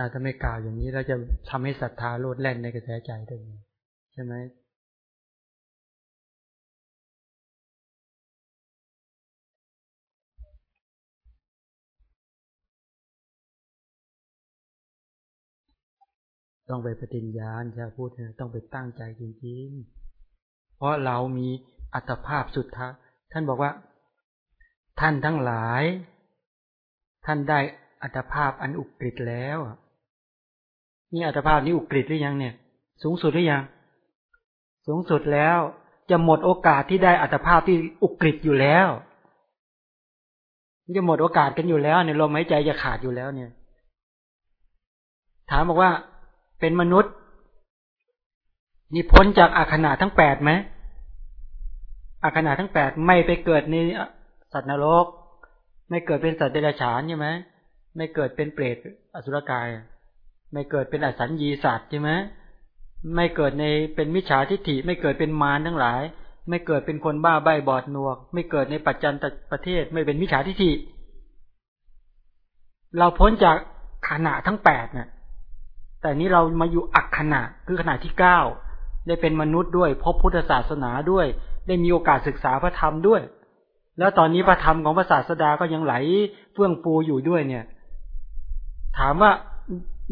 อาจะไม่กล่าวอย่างนี้เราจะทำให้ศรัทธาโลดแล่นในกระแสใจได้ใช่ไหมต้องไปปฏิญญาจะพูดต้องไปตั้งใจจริงๆ เพราะเรามีอัตภาพสุดท้าท่านบอกว่า ท่านทั้งหลาย ท่านได้อัตภาพอันอุกฤษแล้ว นี่อัตภาพนี้อุกฤษหรือยังเนี่ย สูงสุดหรือยัง สูงสุดแล้ว จะหมดโอกาสที่ได้อัตภาพที่อุกฤษอยู่แล้ว จะหมดโอกาสกันอยู่แล้วเนี่ยลมหายใจจะขาดอยู่แล้วเนี่ย ถามบอกว่าเป็นมนุษย์ นี่พ้นจากอาคนาทั้งแปดไหมอาคนาทั้งแปดไม่ไปเกิดในสัตว์นรก ไม่เกิดเป็นสัตว์เดรัจฉานใช่ไหมไม่เกิดเป็นเปรตอสุรกาย ไม่เกิดเป็นอสัญญีสัตว์ใช่ไหมไม่เกิดในเป็นมิจฉาทิฏฐิไม่เกิดเป็นมารทั้งหลาย ไม่เกิดเป็นคนบ้าใบบอดนวก ไม่เกิดในปัจจันตประเทศ ไม่เป็นมิจฉาทิฏฐิ เราพ้นจากขณะทั้งแปดเนี่ยแต่นี้เรามาอยู่อักขณะคือขณะที่เก้าได้เป็นมนุษย์ด้วยพบพุทธศาสนาด้วย ได้มีโอกาสศึกษาพระธรรมด้วย แล้วตอนนี้พระธรรมของพระศาสดาก็ยังไหลเฟื่องฟูอยู่ด้วยเนี่ย ถามว่า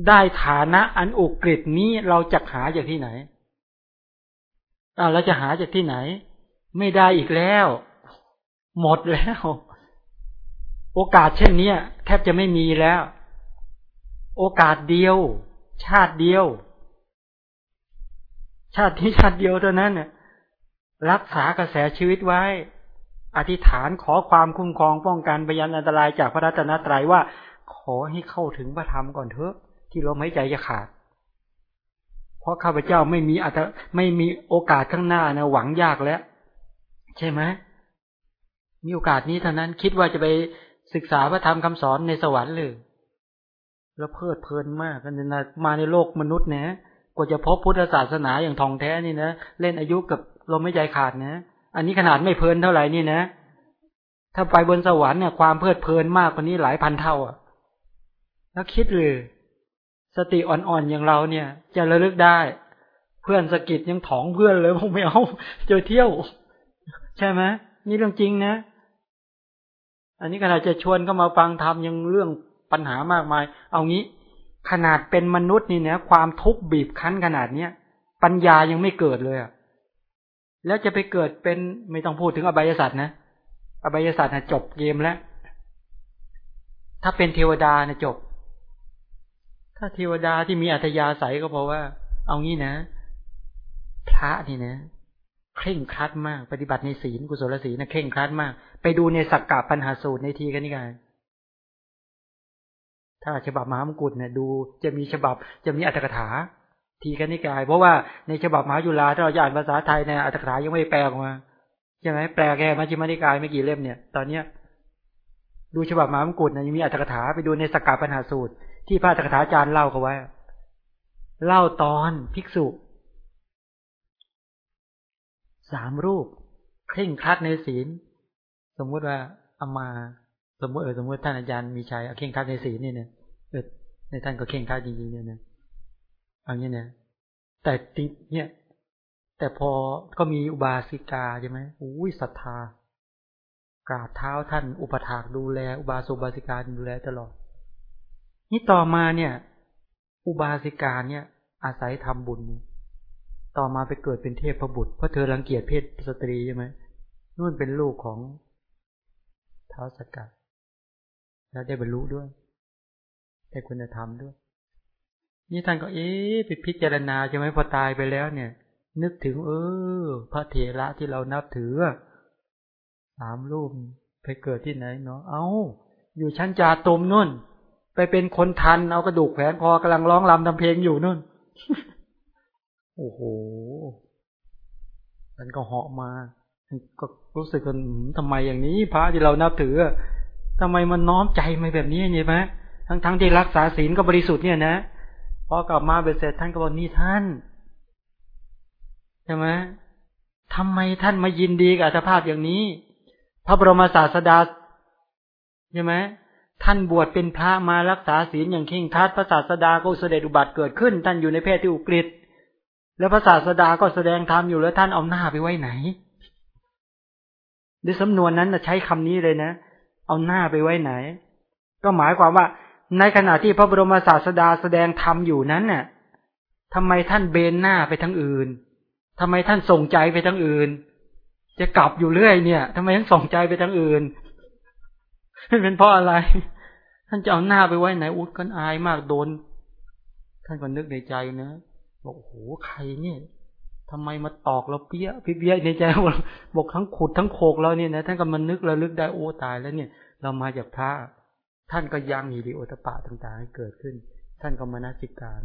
ได้ฐานะอันอุกฤษนี้เราจะหาจากที่ไหนอ่าเราจะหาจากที่ไหน ไม่ได้อีกแล้ว หมดแล้ว โอกาสเช่นนี้แทบจะไม่มีแล้ว โอกาสเดียว ชาติเดียว ชาติที่ชาติเดียวเท่านั้นเนี่ยรักษากระแสชีวิตไว้ อธิษฐานขอความคุ้มครองป้องกันพยันอันตรายจากพระรัตนตรัยว่า ขอให้เข้าถึงพระธรรมก่อนเถอะ ที่ลมหายใจจะขาด เพราะข้าพเจ้าไม่มีอัตไม่มีโอกาสข้างหน้านะหวังยากแล้ว ใช่ไหมมีโอกาสนี้เท่านั้นคิดว่าจะไปศึกษาพระธรรมคำสอนในสวรรค์เลยแล้วเพลิดเพลินมากกันนะมาในโลกมนุษย์เนี่ยกว่าจะพบพุทธศาสนาอย่างทองแท้นี่นะเล่นอายุกับลมไม่ใจขาดนะ อันนี้ขนาดไม่เพลินเท่าไหร่นี่นะ ถ้าไปบนสวรรค์เนี่ยความเพลิดเพลินมากกว่านี้หลายพันเท่าอะ แล้วคิดเลย สติอ่อนๆอย่างเราเนี่ย จะระลึกได้ เพื่อนสกิดยังถองเพื่อนเลยพวกไม่เอาเจอเที่ยว ใช่ไหมนี่เรื่องจริงนะ อันนี้ขนาดจะชวนเข้ามาฟังธรรมยังเรื่องปัญหามากมาย เอางี้ ขนาดเป็นมนุษย์นี่เนี่ยความทุกข์บีบคั้นขนาดเนี้ยปัญญายังไม่เกิดเลยอะแล้วจะไปเกิดเป็นไม่ต้องพูดถึงอบายสัตว์นะอบายสัตว์นะจบเกมแล้ว ถ้าเป็นเทวดานะจบ ถ้าเทวดาที่มีอัธยาศัยก็เพราะว่า เอางี้นะ พระนี่นะเคร่งครัดมาก ปฏิบัติในศีลกุศลศีลนะเคร่งครัดมาก ไปดูในสักกะปัญหาสูตรในทีกันนี่ไงถ้าฉบับมหามกุฏเนี่ยดูจะมีฉบับจะมีอัตถกถา ทีกันนิกาย เพราะว่าในฉบับมหาจุฬาถ้าเราอ่านภาษาไทยเนี่ยอัตถกถายังไม่แปลออกมาใช่ไหมแปลแค่มัชฌิมานิกายไม่กี่เล่มเนี่ย ตอนเนี้ย ดูฉบับมหามกุฏเนี่ยยังมีอัตถกถาไปดูในสักกะปัญหาสูตรที่พระตถาจารย์เล่าเขาไว้ เล่าตอนภิกษุสามรูปเคร่งครัดในศีล สมมุติว่าอามา สมมติเออสมมติท่านอาจารย์มีชัยเคร่งครัดในศีลนี่เนี่ยเออในท่านก็เคร่งครัดจริงๆเนี่ยนะเอาเงี้ยเนี่ยแต่ติเนี่ย แต่พอก็มีอุบาสิกาใช่ไหมอุ้ยศรัทธากราบเท้าท่านอุปถากดูแล อุบาสุบาสิกาดูแลตลอด นี่ต่อมาเนี่ย อุบาสิกาเนี่ย อาศัยทำบุญ ต่อมาไปเกิดเป็นเทพบุตรเพราะเธอรังเกียจเพศสตรีใช่ไหมนู่นเป็นลูกของเท้าสกัดแล้วได้บรรลุด้วยได้คุณธรรมด้วย นี่ท่านก็เอ๊ะไปพิจารณาใช่ไหมพอตายไปแล้วเนี่ย นึกถึง เออ พระเถระที่เรานับถือสามรูปไปเกิดที่ไหนเนาะเอาอยู่ชั้นจาตุมนู่น ไปเป็นคนทันเอากระดูกแขวนคอกำลังร้องรำทำเพลงอยู่นู่น โอ้โห มันก็เหาะมา ก็รู้สึกกันทำไมอย่างนี้ พระที่เรานับถือทำไมมันน้อมใจมาแบบนี้ใช่ไหมทั้งทั้งที่รักษาศีลก็บริสุทธิ์เนี่ยนะพอกลับมาเบ็ดเสร็จท่านก็บอกนี่ท่านใช่ไหมทำไมท่านมายินดีกับสภาพอย่างนี้ พระบรมศาสดาใช่ไหม ท่านบวชเป็นพระมารักษาศีลอย่างเข่งคัดพระศาสดาก็เสด็จอุบัติเกิดขึ้น ท่านอยู่ในเพศที่อุกฤษแล้วพระศาสดาก็แสดงธรรมอยู่แล้วท่านเอาหน้าไปไว้ไหนด้วยสำนวนนั้นใช้คำนี้เลยนะ เอาหน้าไปไว้ไหน ก็หมายความว่า ในขณะที่พระบรมศาสดาแสดงธรรมอยู่นั้นน่ะทำไมท่านเบนหน้าไปทั้งอื่นทำไมท่านส่งใจไปทั้งอื่น จะกลับอยู่เรื่อยเนี่ยทำไมท่านส่งใจไปทั้งอื่น เป็นเพราะอะไร ท่านจะเอาหน้าไปไว้ไหนอุดกันอายมากโดน ท่านก็นึกในใจนะบอกโอ้โหใครเนี่ยทำไมมาตอกเราเปี้ยพี่เปี้ยในใจบอกทั้งขุดทั้งโขกเราเนี่ยนะท่านก็มันนึกราลึกได้โอ้ตายแล้วเนี่ย เรามาจากพระท่านก็ยังหิริโอตปะต่างๆให้เกิดขึ้น ท่านก็มานัสิการ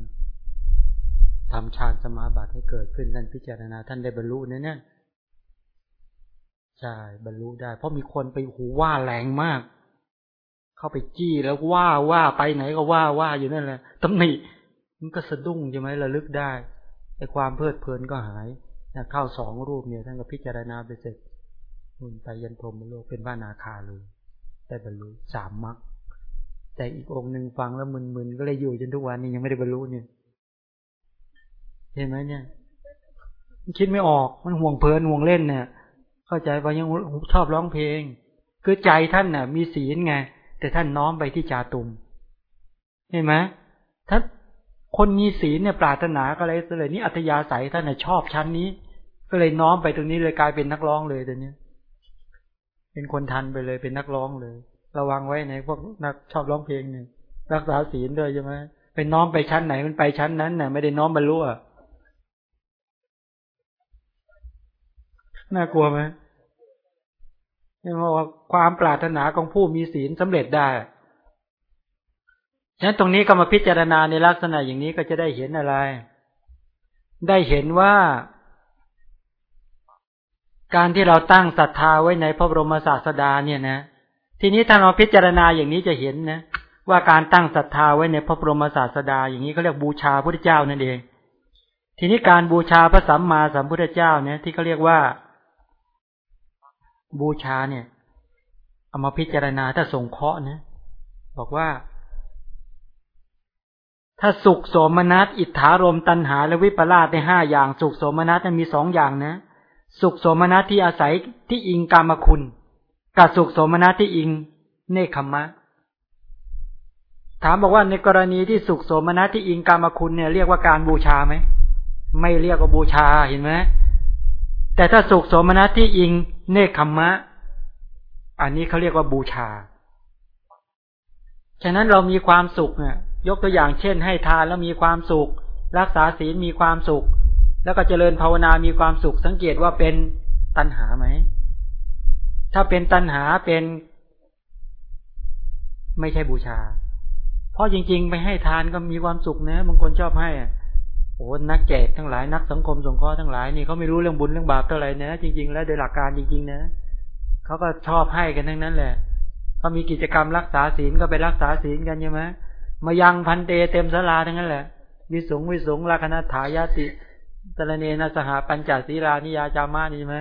ทำฌานสมาบัติให้เกิดขึ้นท่านพิจารณา ท่านได้บรรลุเนี่ยเนี่ยใช่บรรลุได้ เพราะมีคนไปหูว่าแรงมาก เข้าไปจี้แล้วว่าว่าไปไหนก็ว่าว่าอยู่นั่นแหละตำหนิมันก็สะดุ้งใช่ไหมระลึกได้ไอ้ความเพลิดเพลินก็หายนะเข้าสองรูปเนี่ยท่านก็พิจารณาไปเสร็จนุ่นไปยันพรมโลกเป็นว่านาคาเลยได้บรรลุสามมรรคแต่อีกองค์หนึ่งฟังแล้วมึนๆก็เลยอยู่จนทุกวันนี้ยังไม่ได้บรรลุเนี่ยเห็นไหมเนี่ยคิดไม่ออกมันห่วงเพลินห่วงเล่นเนี่ย เข้าใจว่ายังชอบร้องเพลง คือใจท่านน่ะ มีศีลไง แต่ท่านน้อมไปที่จาตุม เห็นไหมท่านคนมีศีลเนี่ยปรารถนาก็เลยเลยนี่อัตยาศัยท่านชอบชั้นนี้ ก็เลยน้อมไปตรงนี้เลยกลายเป็นนักร้องเลยตอนนี้เป็นคนทันไปเลยเป็นนักร้องเลย ระวังไว้ในพวกนักชอบร้องเพลงเนี่ยรักษาศีลด้วยใช่ไหมเป็นน้อมไปชั้นไหนมันไปชั้นนั้นน่ะ ไม่ได้น้อมบรรลุอะน่ากลัวไหม นว่าความปรารถนาของผู้มีศีลสำเร็จได้ฉะนั้นตรงนี้ก็มาพิจารณาในลักษณะอย่างนี้ก็จะได้เห็นอะไร ได้เห็นว่า การที่เราตั้งศรัทธาไว้ในพระบรมศาสดาเนี่ยนะ ทีนี้ถ้าเราพิจารณาอย่างนี้จะเห็นนะ ว่าการตั้งศรัทธาไว้ในพระบรมศาสดา อย่างนี้เขาเรียกบูชาพระพุทธเจ้านั่นเอง ทีนี้การบูชาพระสัมมาสัมพุทธเจ้าเนี่ยที่เขาเรียกว่า บูชาเนี่ย เอามาพิจารณาถ้าส่งเคราะห์นะ บอกว่า ถ้าสุขโสมนัสอิทธารมตันหา และวิปลาสในห้าอย่าง สุขโสมนัสมีสองอย่างนะ สุขโสมนัสที่อาศัยที่อิงกามคุณกับสุขโสมนัสที่อิงเนคขมะ ถามบอกว่าในกรณีที่สุขโสมนัสที่อิงกรรมคุณเนี่ยเรียกว่าการบูชาไหมไม่เรียกว่าบูชาเห็นไหม แต่ถ้าสุขโสมนัสที่อิงเนคขมมะ อันนี้เขาเรียกว่าบูชา ฉะนั้นเรามีความสุขเนี่ยยกตัวอย่างเช่น ให้ทานแล้วมีความสุข รักษาศีลมีความสุข แล้วก็เจริญภาวนามีความสุข สังเกตว่าเป็นตัณหาไหม ถ้าเป็นตัณหาเป็นไม่ใช่บูชา เพราะจริง ๆ ไปให้ทานก็มีความสุขนะบางคนชอบให้ โอ้นักแจกทั้งหลายนักสังคมสงเคราะห์ทั้งหลายนี่เขาไม่รู้เรื่องบุญเรื่องบาปเท่าไหร่นะจริง ๆ แล้วโดยหลักการจริง ๆ นะเขาก็ชอบให้กันทั้งนั้นแหละเขามีกิจกรรมรักษาศีลก็ไปรักษาศีลกันใช่ไหมมายังพันเตเต็มสลาทั้งนั้นแหละวิสุงวิสุงลาคณถายาติตระเนนะสหปัญจศีลานิยาจามานี่ใช่ไหม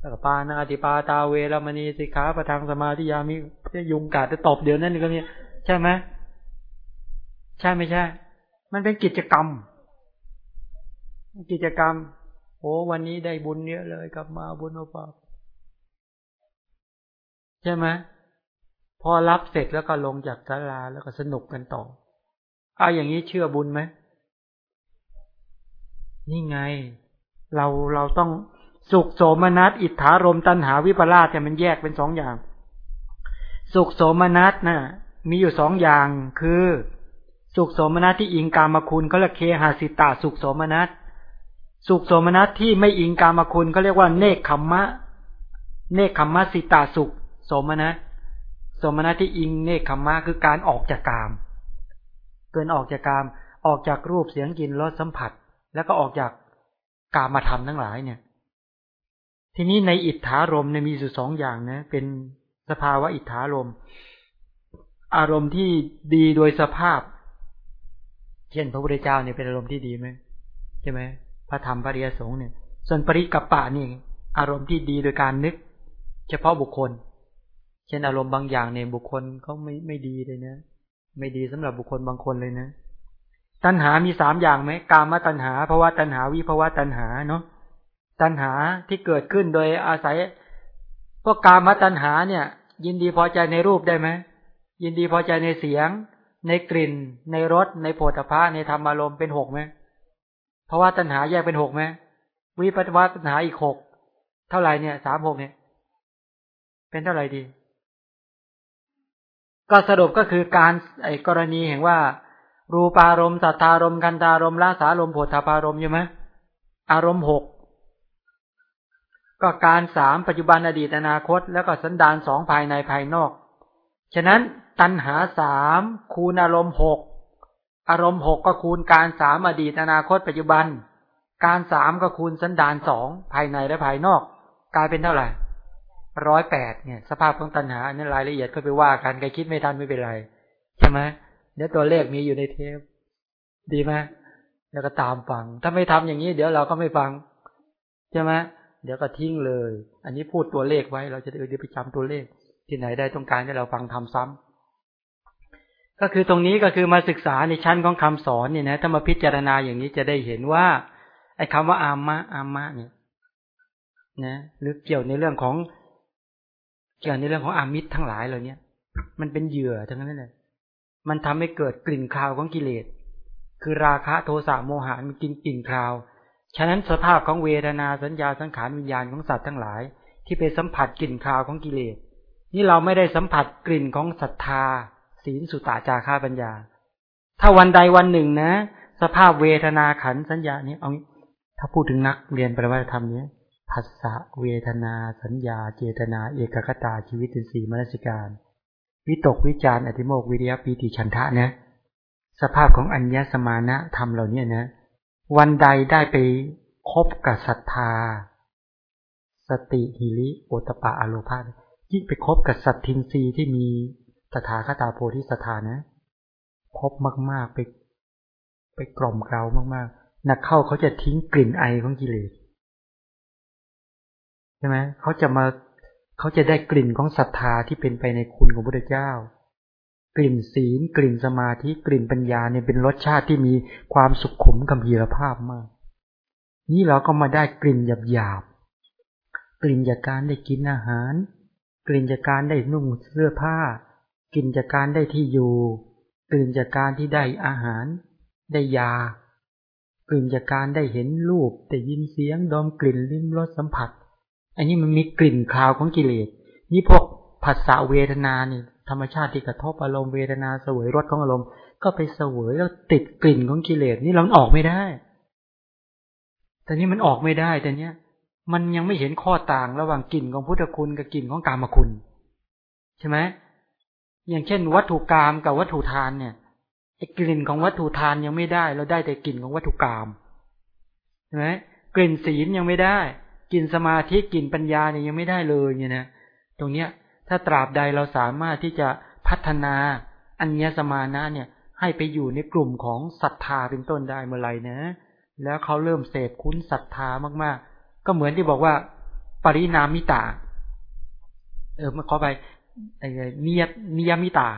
แล้วก็ปานาติปาตาเวรมณีสิกขาประทังสมาธิยามิจะยุงกัดจะตบเดี๋ยวนั้นก็เนี่ยใช่ไหมใช่ไม่ใช่ มันเป็นกิจกรรม กิจกรรมโอ้วันนี้ได้บุญเยอะเลย กลับมาบุญโอปาใช่ไหมพอรับเสร็จแล้วก็ลงจากศาลาแล้วก็สนุกกันต่อเอาอย่างนี้เชื่อบุญไหมนี่ไง เราเราต้องสุขโสมนัสอิทธารมตันหาวิปลาสแต่มันแยกเป็นสองอย่าง สุขโสมนัสนะ่ะ มีอยู่สองอย่างคือ สุขโสมนัสที่อิงกามคุณเขาเรียกเคหาสิตาสุขโสมนัส สุขโสมนัสที่ไม่อิงกามคุณเขาเรียกว่าเนคขมมะ เนคขมมะสิตาสุข โสมนัสโสมนัตที่อิงเนคขมมะคือการออกจากกาม เกินออกจากกาม ออกจากรูปเสียงกลิ่นรสสัมผัส แล้วก็ออกจากกามมาทำทั้งหลายเนี่ย ทีนี้ในอิทธารมเนี่ยมีอยู่สองอย่างนะ เป็นสภาวะอิทธารมอารมณ์ที่ดีโดยสภาพ เช่นพระพุทธเจ้าเนี่ยเป็นอารมณ์ที่ดีไหมใช่ไหม พระธรรมปริยสงฆ์เนี่ย ส่วนปริกัปปะนี่ อารมณ์ที่ดีโดยการนึก เฉพาะบุคคล เช่นอารมณ์บางอย่างเนี่ยบุคคลเขาไม่ไม่ดีเลยนะ ไม่ดีสำหรับบุคคลบางคนเลยนะ ตัณหามีสามอย่างไหมกามตัณหาภาวะตัณหาวิภาวะตัณหาเนาะตัณหาที่เกิดขึ้นโดยอาศัยพวกกามตัณหาเนี่ย ยินดีพอใจในรูปได้ไหมยินดีพอใจในเสียง ในกลิ่น ในรสในโผฏฐะในธรรมอารมณ์เป็นหกไหม ภาะวะตัณหาแยกเป็นหกไหมวิปัสสนาตัณหาอีกหกเท่าไหร่เนี่ยสามหกเนี่ย เป็นเท่าไหร่ดี ก็สรุปก็คือการไอ้กรณีเห็นว่า รูปารมณ์สัทธารมณ์กันตารมณ์ละสารมณ์โผฏฐารมณ์ใช่ไหมอารมณ์หกก็การสามปัจจุบันอดีตอนาคต แล้วก็สันดานสองภายในภายนอก ฉะนั้นตัณหาสามคูณอารมณ์หก อารมณ์หกก็คูณการสามอดีตอนาคตปัจจุบัน การสามก็คูณสันดานสองภายในและภายนอก กลายเป็นเท่าไหร่ร้อยแปดเนี่ย สภาพของตัณหาอันนี้รายละเอียดก็ไปว่ากันใครคิดไม่ทันไม่เป็นไร ใช่ไหมเดี๋ยวตัวเลขมีอยู่ในเทป ดีไหมแล้วก็ตามฟัง ถ้าไม่ทำอย่างนี้ เดี๋ยวเราก็ไม่ฟัง ใช่ไหมเดี๋ยวก็ทิ้งเลย อันนี้พูดตัวเลขไว้ เราจะได้ไปจำตัวเลข ที่ไหนได้ต้องการให้เราฟังทำซ้ำ ก็คือตรงนี้ก็คือมาศึกษาในชั้นของคำสอนเนี่ยนะถ้ามาพิจารณาอย่างนี้จะได้เห็นว่า ไอ้คาว่าอามะอามะเนี่ยนะหรือเกี่ยวในเรื่องของ เกี่ยวในเรื่องของอามิตรทั้งหลายเหล่านี้มันเป็นเหยื่อทั้งนั้นเลยมันทำให้เกิดกลิ่นคาวของกิเลส คือราคะโทสะโมหะมันกินกลิ่นคาว ฉะนั้นสภาพของเวทนาสัญญาสังขารวิญญาณของสัตว์ทั้งหลาย ที่ไปสัมผัสกลิ่นคาวของกิเลส นี่เราไม่ได้สัมผัสกลิ่นของศรัทธา ศีลสุตตาจาราปัญญา ถ้าวันใดวันหนึ่งนะ สภาพเวทนาขันสัญญานี้เอาถ้าพูดถึงนักเรียนปริวัติธรรมนี้ผัสสะเวทนา สัญญา เจตนา เอกคตาชีวิตเป็นสีมนสิการ วิตกวิจารอธิโมกวิริยปีติฉันทะนะ สภาพของอัญญสมานะธรรมเหล่านี้นะ วันใดได้ไปคบกับศรัทธา สติหิริโอตปะอโลภายิ่งไปคบกับสัตทินรีที่มี สถาคตาโพธิสถานนะ พบมาก ๆ ไป ไปกล่อมเกลามากๆนักเข้าเขาจะทิ้งกลิ่นไอของกิเลสใช่ไหมเขาจะมาเขาจะได้กลิ่นของศรัทธาที่เป็นไปในคุณของพระเจ้า กลิ่นศีล กลิ่นสมาธิกลิ่นปัญญาเนี่ยเป็นรสชาติที่มีความสุขขมกำเพีรภาพมาก นี่เราก็มาได้กลิ่นหยาบหยาบกลิ่นจากการได้กินอาหาร กลิ่นจากการได้นุ่งเสื้อผ้า กลิ่นจากการได้ที่อยู่กลิ่นจากการที่ได้อาหาร ได้ยากลิ่นจากการได้เห็นรูปได้ยินเสียงดมกลิ่นลิ้มรสสัมผัส อันนี้มันมีกลิ่นคาวของกิเลส นี่พวกผัสสะเวทนาเนี่ยธรรมชาติที่กระทบอารมณ์เวทนาเสวยรสของอารมณ์ ก็ไปเสวยแล้วติดกลิ่นของกิเลสนี่เราออกไม่ได้ แต่นี้มันออกไม่ได้แต่เนี้ย มันยังไม่เห็นข้อต่างระหว่างกลิ่นของพุทธคุณกับกลิ่นของกามคุณ ใช่ไหม อย่างเช่น วัตถุกรรมกับวัตถุทานเนี่ยไอ้กลิ่นของวัตถุทานยังไม่ได้ เราได้แต่กลิ่นของวัตถุกรรมใช่ไหมกลิ่นศีลยังไม่ได้กลิ่นสมาธิกลิ่นปัญญาเนี่ยยังไม่ได้เลยเนี่ยนะตรงเนี้ย ถ้าตราบใดเราสามารถที่จะพัฒนาอัญญสมานะเนี่ย ให้ไปอยู่ในกลุ่มของศรัทธาเป็นต้นได้เมื่อไรนะ แล้วเขาเริ่มเสพคุ้นศรัทธามากๆ ก็เหมือนที่บอกว่า ปรินามิตา เออมาขอไป ไอ้เนียนิยมิตา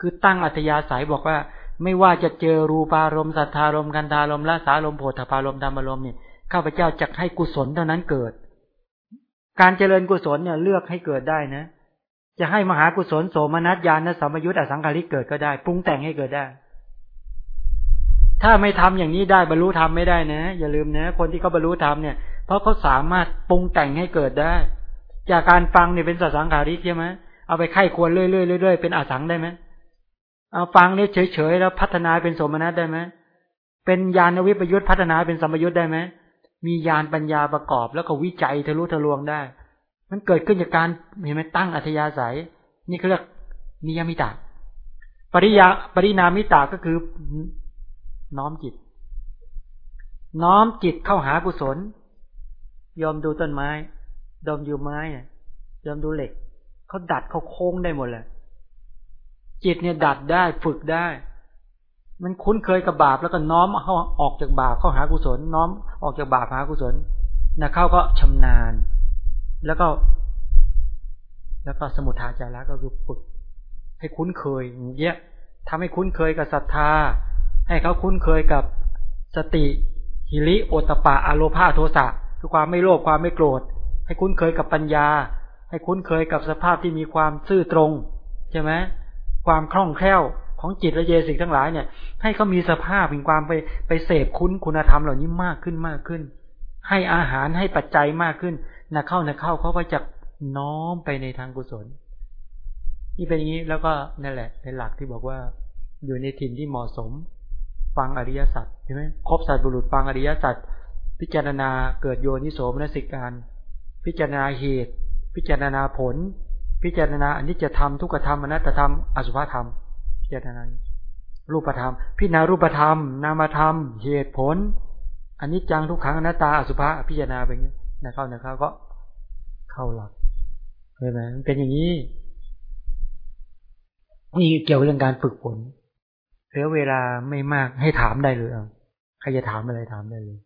คือตั้งอัตยาสายบอกว่า ไม่ว่าจะเจอรูปารมณ์สัทธารมกันตารมละสารมโพธพารมธรรมารมเนี่ยข้าพเจ้าจะให้กุศลเท่านั้นเกิด การเจริญกุศลเนี่ยเลือกให้เกิดได้นะ จะให้มหากุศลโสมนัสญาณสัมยุทธ์อสังขาริกเกิดก็ได้ปรุงแต่งให้เกิดได้ ถ้าไม่ทำอย่างนี้ได้บรรลุธรรมไม่ได้นะ อย่าลืมนะ คนที่เขาบรรลุธรรมเนี่ยเพราะเขาสามารถปรุงแต่งให้เกิดได้ จากการฟังเนี่ยเป็นสังขาริกใช่ไหม เอาไปไข้ควรเรื่อยๆเรื่อยๆเป็นอสังได้ไหมเอาฟังเนี่เฉยๆแล้วพัฒนาเป็นสมนัตได้ไหมเป็นญาณวิปยุทธพัฒนาเป็นสมยุทธได้ไหมมีญาณปัญญาประกอบแล้วก็วิจัยทะลุทะลวงได้ มันเกิดขึ้นจากการเห็นไหมตั้งอัธยาศัย นี่เขาเรียกนิยมิตาปริยาปรินามิตาก็คือ น้อมจิต น้อมจิตเข้าหากุศลยอมดูต้นไม้ ดมอยู่ไม้ยอมดูเหล็ก เขาดัดเขาโค้งได้หมดเลยจิตเนี่ยดัดได้ฝึกได้ มันคุ้นเคยกับบาปแล้วก็น้อมเขาออกจากบาปเข้าหากุศล น้อมออกจากบาปหากุศลนะเข้าก็ชำนาญ แล้วก็ แล้วก็สมุทาจาระก็คือฝึก ให้คุ้นเคยอย่างเงี้ยทำให้คุ้นเคยกับศรัทธา ให้เขาคุ้นเคยกับสติหิริโอตปะอโลภาโทสะคือความไม่โลภความไม่โกรธ ให้คุ้นเคยกับปัญญา ให้คุ้นเคยกับสภาพที่มีความซื่อตรงใช่ไหมความคล่องแคล่วของจิตและเยสิกทั้งหลายเนี่ย ให้เขามีสภาพเป็นความไปไปเสพคุ้นคุณธรรมเหล่านี้มากขึ้นมากขึ้น ให้อาหารให้ปัจจัยมากขึ้นนะเข้านะเข้าเขาก็จะน้อมไปในทางกุศล นี่เป็นอย่างนี้แล้วก็นั่นแหละ ในหลักที่บอกว่า อยู่ในถิ่นที่เหมาะสม ฟังอริยสัจใช่ไหมครบสัจบุรุษฟังอริยสัจพิจารณาเกิดโยนิโสมนสิการ พิจารณาเหตุ พิจารณาผล พิจารณาอนิจจธรรมทุกขธรรมอนัตธรรม อสุภธรรม พิจารณารูปธรรม พิจารณารูปธรรม นามธรรม เหตุผลอันนี้จังทุกครั้งอนัตตาอสุภะพิจารณาไปงี้นะเข้านะเข้าก็เข้าหลักเห็นไหมเป็นอย่างนี้นี่เกี่ยวกับเรื่องการฝึกฝนเหลือเวลาไม่มากให้ถามได้เลยใครจะถามอะไรถามได้เลย